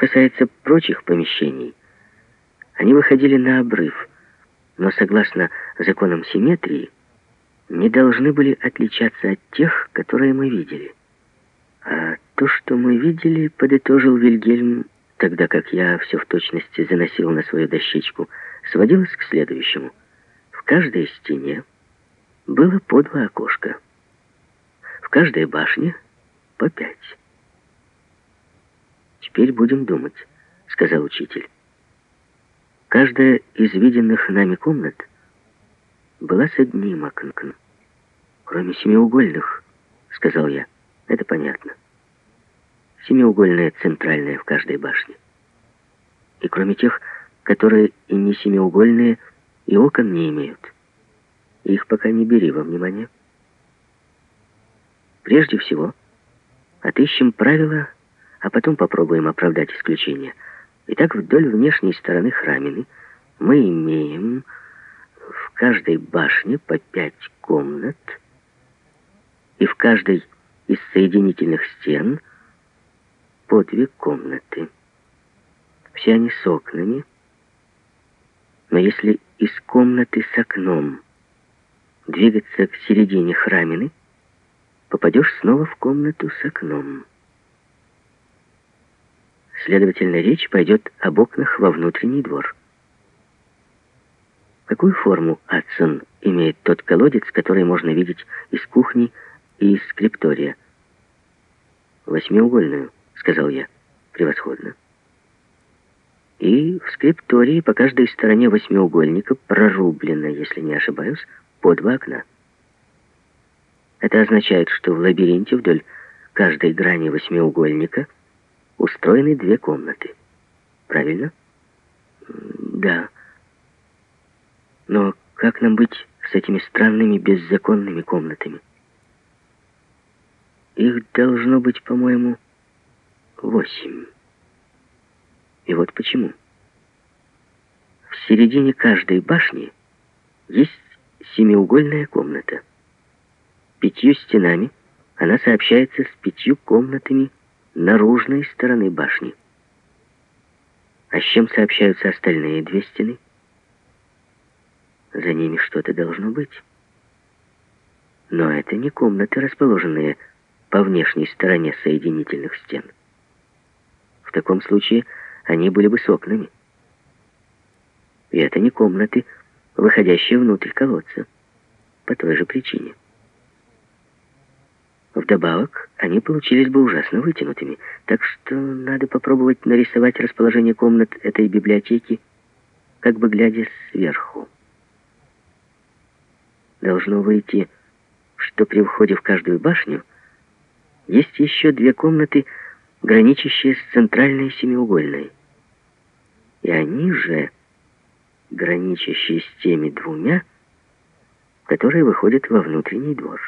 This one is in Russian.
касается прочих помещений, они выходили на обрыв, но согласно законам симметрии не должны были отличаться от тех, которые мы видели. А то, что мы видели, подытожил Вильгельм, тогда как я все в точности заносил на свою дощечку, сводилось к следующему. В каждой стене было по два окошка. В каждой башне по пять. «Теперь будем думать», — сказал учитель. Каждая из виденных нами комнат была с одним окном, кроме семиугольных, — сказал я. Это понятно. Семиугольная центральная в каждой башне. И кроме тех, которые и не семиугольные, и окон не имеют. Их пока не бери во внимание. Прежде всего, отыщем правила, а потом попробуем оправдать исключение. Итак, вдоль внешней стороны храмины мы имеем в каждой башне по пять комнат, и в каждой из соединительных стен по две комнаты. Все они с окнами, но если из комнаты с окном двигаться к середине храмины, попадешь снова в комнату с окном. Следовательно, речь пойдет об окнах во внутренний двор. Какую форму Адсон имеет тот колодец, который можно видеть из кухни и из скриптория? «Восьмиугольную», — сказал я. «Превосходно». И в скриптории по каждой стороне восьмиугольника прорублено, если не ошибаюсь, по два окна. Это означает, что в лабиринте вдоль каждой грани восьмиугольника устроены две комнаты. Правильно? Да. Но как нам быть с этими странными беззаконными комнатами? Их должно быть, по-моему, восемь. И вот почему. В середине каждой башни есть семиугольная комната. Пятью стенами она сообщается с пятью комнатами наружной стороны башни. А с чем сообщаются остальные две стены? За ними что-то должно быть. Но это не комнаты, расположенные по внешней стороне соединительных стен. В таком случае они были бы с окнами. И это не комнаты, выходящие внутрь колодца. По той же причине. Вдобавок, они получились бы ужасно вытянутыми, так что надо попробовать нарисовать расположение комнат этой библиотеки, как бы глядя сверху. Должно выйти, что при входе в каждую башню есть еще две комнаты, граничащие с центральной семиугольной. И они же, граничащие с теми двумя, которые выходят во внутренний двор.